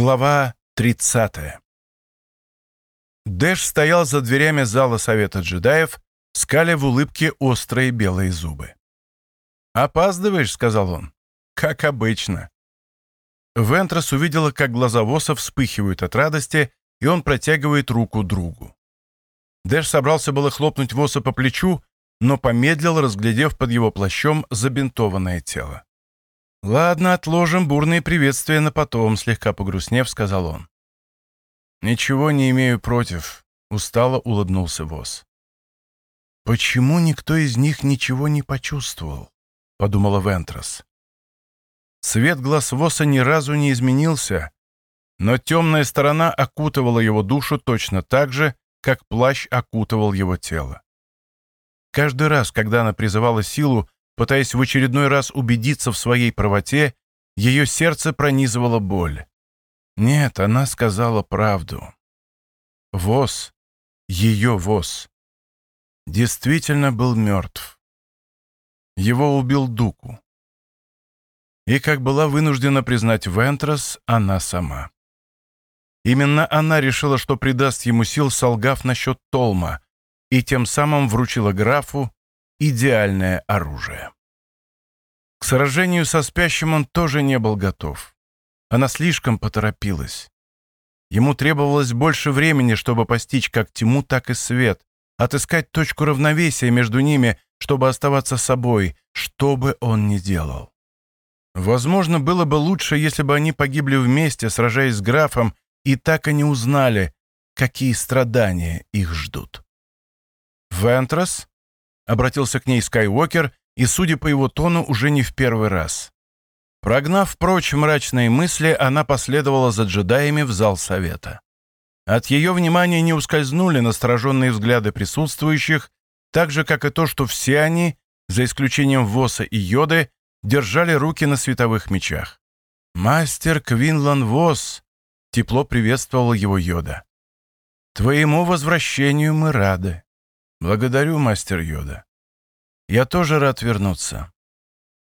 Глава 30. Дэш стоял за дверями зала Совета джедаев, скаля в улыбке острые белые зубы. «Опаздываешь», — сказал он. «Как обычно». Вентрос увидела, как глаза Воса вспыхивают от радости, и он протягивает руку другу. Дэш собрался было хлопнуть Воса по плечу, но помедлил, разглядев под его плащом забинтованное тело. «Ладно, отложим бурные приветствия на потом», — слегка погрустнев, сказал он. «Ничего не имею против», — устало улыбнулся Воз. «Почему никто из них ничего не почувствовал?» — подумала Вентрос. Цвет глаз Воса ни разу не изменился, но темная сторона окутывала его душу точно так же, как плащ окутывал его тело. Каждый раз, когда она призывала силу, пытаясь в очередной раз убедиться в своей правоте, ее сердце пронизывала боль. Нет, она сказала правду. Воз, ее воз, действительно был мертв. Его убил Дуку. И, как была вынуждена признать Вентрос, она сама. Именно она решила, что придаст ему сил, солгав насчет Толма, и тем самым вручила графу идеальное оружие. К сражению со спящим он тоже не был готов. Она слишком поторопилась. Ему требовалось больше времени, чтобы постичь как тьму, так и свет, отыскать точку равновесия между ними, чтобы оставаться собой, что бы он ни делал. Возможно, было бы лучше, если бы они погибли вместе, сражаясь с графом, и так и не узнали, какие страдания их ждут. «Вентрос?» — обратился к ней Скайуокер, и, судя по его тону, уже не в первый раз. Прогнав прочь мрачные мысли, она последовала за джедаями в зал совета. От ее внимания не ускользнули настороженные взгляды присутствующих, так же, как и то, что все они, за исключением Воса и Йоды, держали руки на световых мечах. «Мастер Квинлан Вос!» — тепло приветствовал его Йода. «Твоему возвращению мы рады. Благодарю, мастер Йода. Я тоже рад вернуться.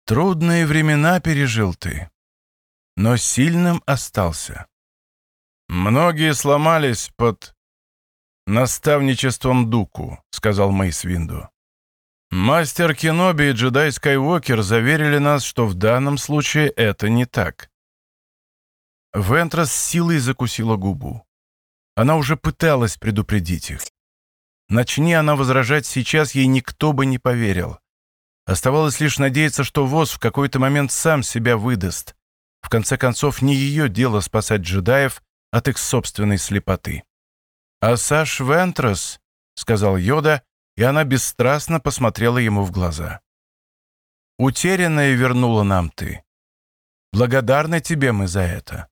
Трудные времена пережил ты, но сильным остался. Многие сломались под наставничеством Дуку, сказал Мейс Винду. Мастер Кеноби и джедай Скайуокер заверили нас, что в данном случае это не так. Вентрас с силой закусила губу. Она уже пыталась предупредить их. Начни она возражать сейчас, ей никто бы не поверил. Оставалось лишь надеяться, что ВОЗ в какой-то момент сам себя выдаст. В конце концов, не ее дело спасать джедаев от их собственной слепоты. «А Саш Вентрос», — сказал Йода, и она бесстрастно посмотрела ему в глаза. «Утерянное вернула нам ты. Благодарны тебе мы за это.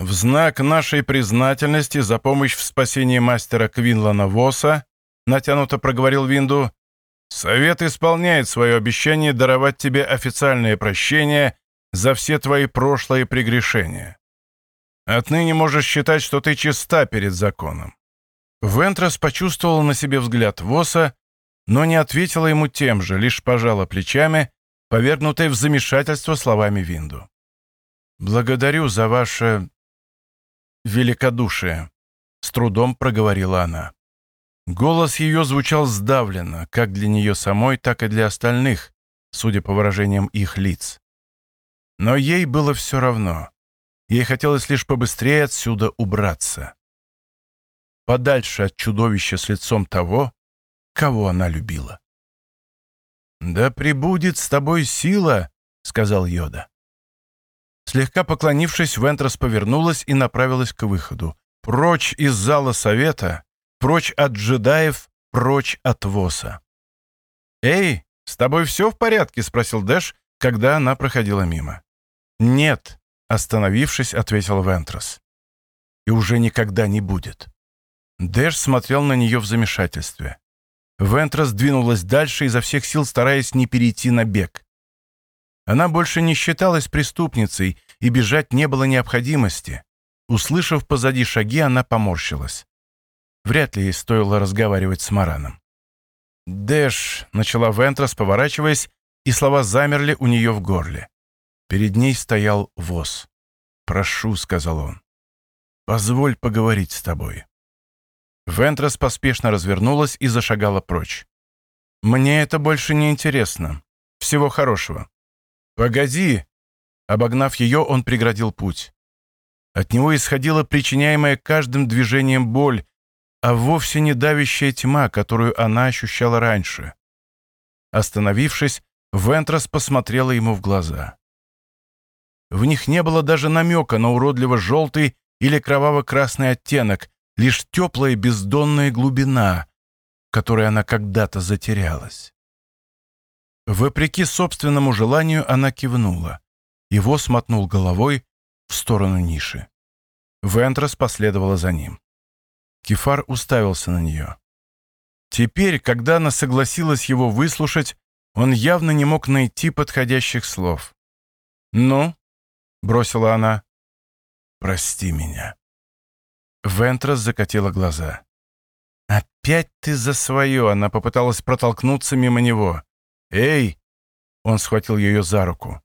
В знак нашей признательности за помощь в спасении мастера Квинлана Воса, натянуто проговорил Винду, Совет исполняет свое обещание даровать тебе официальное прощение за все твои прошлые прегрешения. Отныне можешь считать, что ты чиста перед законом. Вентрас почувствовал на себе взгляд Воса, но не ответила ему тем же, лишь пожала плечами, повергнутой в замешательство словами Винду. «Благодарю за ваше великодушие», — с трудом проговорила она. Голос ее звучал сдавленно, как для нее самой, так и для остальных, судя по выражениям их лиц. Но ей было все равно. Ей хотелось лишь побыстрее отсюда убраться. Подальше от чудовища с лицом того, кого она любила. «Да прибудет с тобой сила», — сказал Йода. Слегка поклонившись, Вентрос повернулась и направилась к выходу. Прочь из зала совета, прочь от джедаев, прочь от Воса. «Эй, с тобой все в порядке?» — спросил Дэш, когда она проходила мимо. «Нет», — остановившись, ответил Вентрос. «И уже никогда не будет». Дэш смотрел на нее в замешательстве. Вентрос двинулась дальше, изо всех сил стараясь не перейти на бег. Она больше не считалась преступницей, и бежать не было необходимости. Услышав позади шаги, она поморщилась. Вряд ли ей стоило разговаривать с Мараном. «Дэш», — начала Вентрас, поворачиваясь, и слова замерли у нее в горле. Перед ней стоял воз. прошу», — сказал он. «Позволь поговорить с тобой». Вентрас поспешно развернулась и зашагала прочь. «Мне это больше не интересно. Всего хорошего». «Погоди!» Обогнав ее, он преградил путь. От него исходила причиняемая каждым движением боль, а вовсе не давящая тьма, которую она ощущала раньше. Остановившись, Вентрас посмотрела ему в глаза. В них не было даже намека на уродливо-желтый или кроваво-красный оттенок, лишь теплая бездонная глубина, в которой она когда-то затерялась. Вопреки собственному желанию она кивнула. Его смотнул головой в сторону ниши. Вентрас последовала за ним. Кефар уставился на нее. Теперь, когда она согласилась его выслушать, он явно не мог найти подходящих слов. «Ну?» — бросила она. «Прости меня». Вентрас закатила глаза. «Опять ты за свое!» Она попыталась протолкнуться мимо него. «Эй!» Он схватил ее за руку.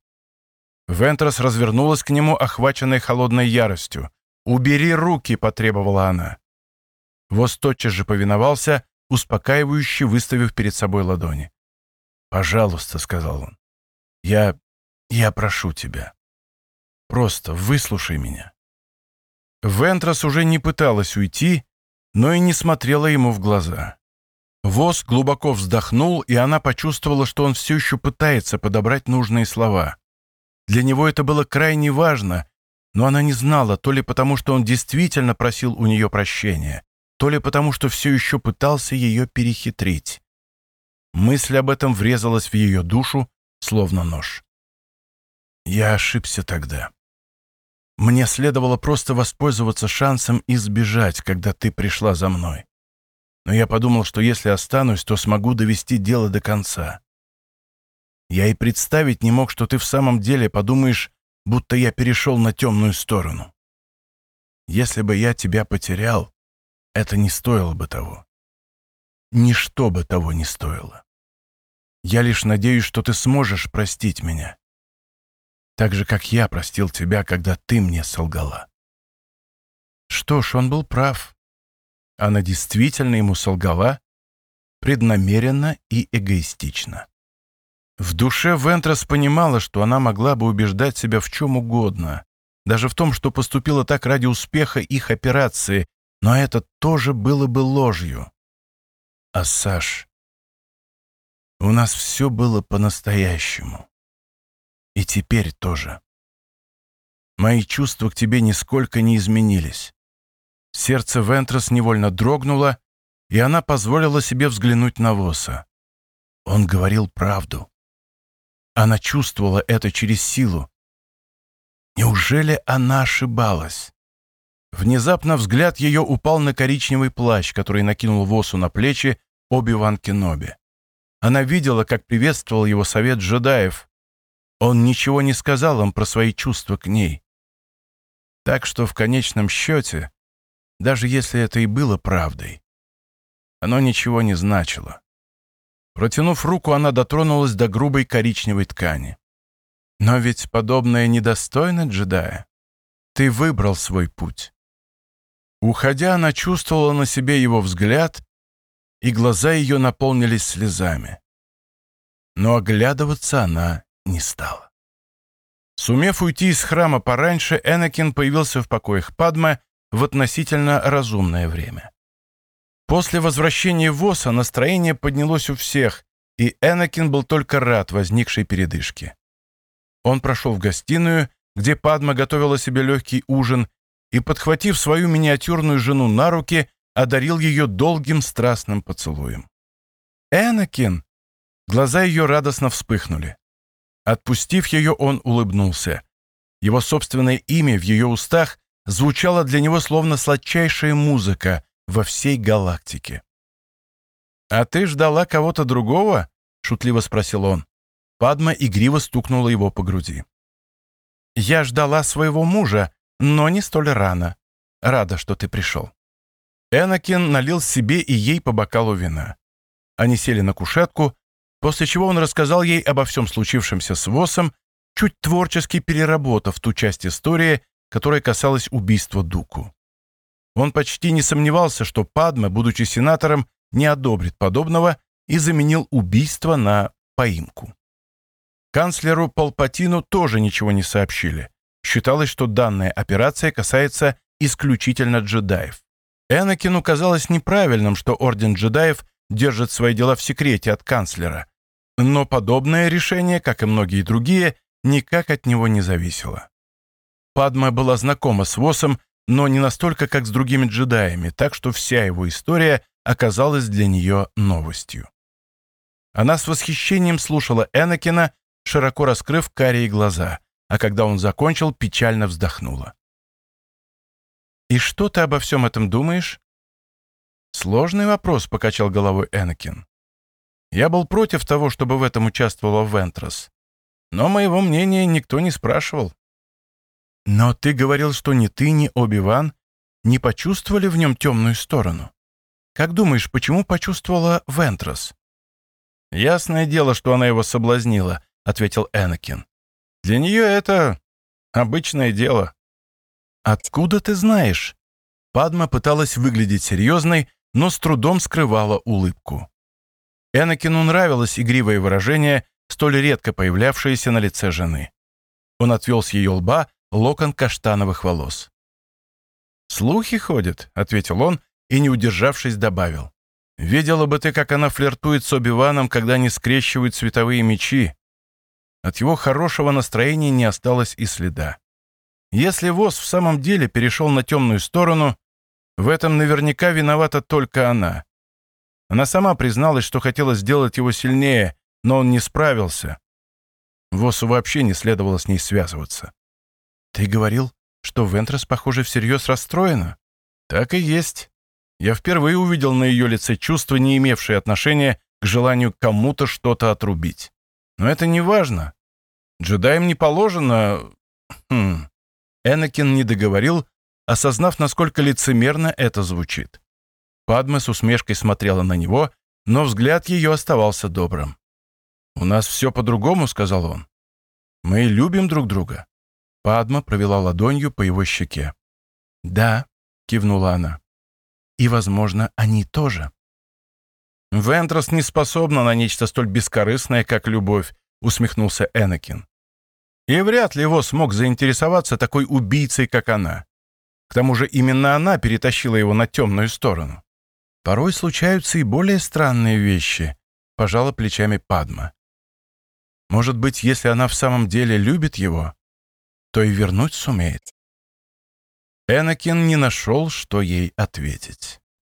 Вентрас развернулась к нему, охваченной холодной яростью. «Убери руки!» — потребовала она. Вос тотчас же повиновался, успокаивающе выставив перед собой ладони. «Пожалуйста», — сказал он, — «я... я прошу тебя. Просто выслушай меня». Вентрас уже не пыталась уйти, но и не смотрела ему в глаза. Воз глубоко вздохнул, и она почувствовала, что он все еще пытается подобрать нужные слова. Для него это было крайне важно, но она не знала, то ли потому, что он действительно просил у нее прощения, то ли потому, что все еще пытался ее перехитрить. Мысль об этом врезалась в ее душу, словно нож. «Я ошибся тогда», мне следовало просто воспользоваться шансом и сбежать, когда ты пришла за мной. Но я подумал, что если останусь, то смогу довести дело до конца. Я и представить не мог, что ты в самом деле подумаешь, будто я перешел на темную сторону. Если бы я тебя потерял, это не стоило бы того. Ничто бы того не стоило. Я лишь надеюсь, что ты сможешь простить меня так же, как я простил тебя, когда ты мне солгала. Что ж, он был прав. Она действительно ему солгала, преднамеренно и эгоистично. В душе Вентрас понимала, что она могла бы убеждать себя в чем угодно, даже в том, что поступила так ради успеха их операции, но это тоже было бы ложью. А Саш... У нас все было по-настоящему. И теперь тоже. Мои чувства к тебе нисколько не изменились. Сердце Вентрос невольно дрогнуло, и она позволила себе взглянуть на Воса. Он говорил правду. Она чувствовала это через силу. Неужели она ошибалась? Внезапно взгляд ее упал на коричневый плащ, который накинул Восу на плечи Оби-Ван Кеноби. Она видела, как приветствовал его совет джедаев, он ничего не сказал им про свои чувства к ней. Так что в конечном счете, даже если это и было правдой, оно ничего не значило. Протянув руку, она дотронулась до грубой коричневой ткани. Но ведь подобное недостойно джедая. Ты выбрал свой путь. Уходя, она чувствовала на себе его взгляд, и глаза ее наполнились слезами. Но оглядываться она не стало. Сумев уйти из храма пораньше, Энакин появился в покоях Падма в относительно разумное время. После возвращения Воса настроение поднялось у всех, и Энакин был только рад возникшей передышке. Он прошел в гостиную, где Падма готовила себе легкий ужин, и, подхватив свою миниатюрную жену на руки, одарил ее долгим страстным поцелуем. «Энакин!» Глаза ее радостно вспыхнули. Отпустив ее, он улыбнулся. Его собственное имя в ее устах звучало для него словно сладчайшая музыка во всей галактике. «А ты ждала кого-то другого?» — шутливо спросил он. Падма игриво стукнула его по груди. «Я ждала своего мужа, но не столь рано. Рада, что ты пришел». Энакин налил себе и ей по бокалу вина. Они сели на кушетку, после чего он рассказал ей обо всем случившемся с Восом, чуть творчески переработав ту часть истории, которая касалась убийства Дуку. Он почти не сомневался, что Падме, будучи сенатором, не одобрит подобного и заменил убийство на поимку. Канцлеру Палпатину тоже ничего не сообщили. Считалось, что данная операция касается исключительно джедаев. Энакину казалось неправильным, что Орден джедаев держит свои дела в секрете от канцлера. Но подобное решение, как и многие другие, никак от него не зависело. Падма была знакома с Восом, но не настолько, как с другими джедаями, так что вся его история оказалась для нее новостью. Она с восхищением слушала Энакина, широко раскрыв карие глаза, а когда он закончил, печально вздохнула. «И что ты обо всем этом думаешь?» «Сложный вопрос», — покачал головой Энакин. «Я был против того, чтобы в этом участвовала Вентрос. Но моего мнения никто не спрашивал». «Но ты говорил, что ни ты, ни Оби-Ван не почувствовали в нем темную сторону. Как думаешь, почему почувствовала Вентрос?» «Ясное дело, что она его соблазнила», — ответил Энакин. «Для нее это обычное дело». «Откуда ты знаешь?» Падма пыталась выглядеть серьезной, но с трудом скрывала улыбку. Энакину нравилось игривое выражение, столь редко появлявшееся на лице жены. Он отвел с ее лба локон каштановых волос. «Слухи ходят», — ответил он и, не удержавшись, добавил. «Видела бы ты, как она флиртует с Оби-Ваном, когда они скрещивают световые мечи». От его хорошего настроения не осталось и следа. Если Вос в самом деле перешел на темную сторону, в этом наверняка виновата только она. Она сама призналась, что хотела сделать его сильнее, но он не справился. Восу вообще не следовало с ней связываться. «Ты говорил, что Вентрес, похоже, всерьез расстроена?» «Так и есть. Я впервые увидел на ее лице чувство, не имевшее отношения к желанию кому-то что-то отрубить. Но это не важно. Джедаям не положено... Хм. Энакин не договорил, осознав, насколько лицемерно это звучит. Падме с усмешкой смотрела на него, но взгляд ее оставался добрым. «У нас все по-другому», — сказал он. «Мы любим друг друга». Падма провела ладонью по его щеке. «Да», — кивнула она. «И, возможно, они тоже». «Вентрос не способна на нечто столь бескорыстное, как любовь», — усмехнулся Энакин. И вряд ли его смог заинтересоваться такой убийцей, как она. К тому же именно она перетащила его на темную сторону. Порой случаются и более странные вещи, пожала плечами Падма. Может быть, если она в самом деле любит его, то и вернуть сумеет. Энакин не нашел, что ей ответить.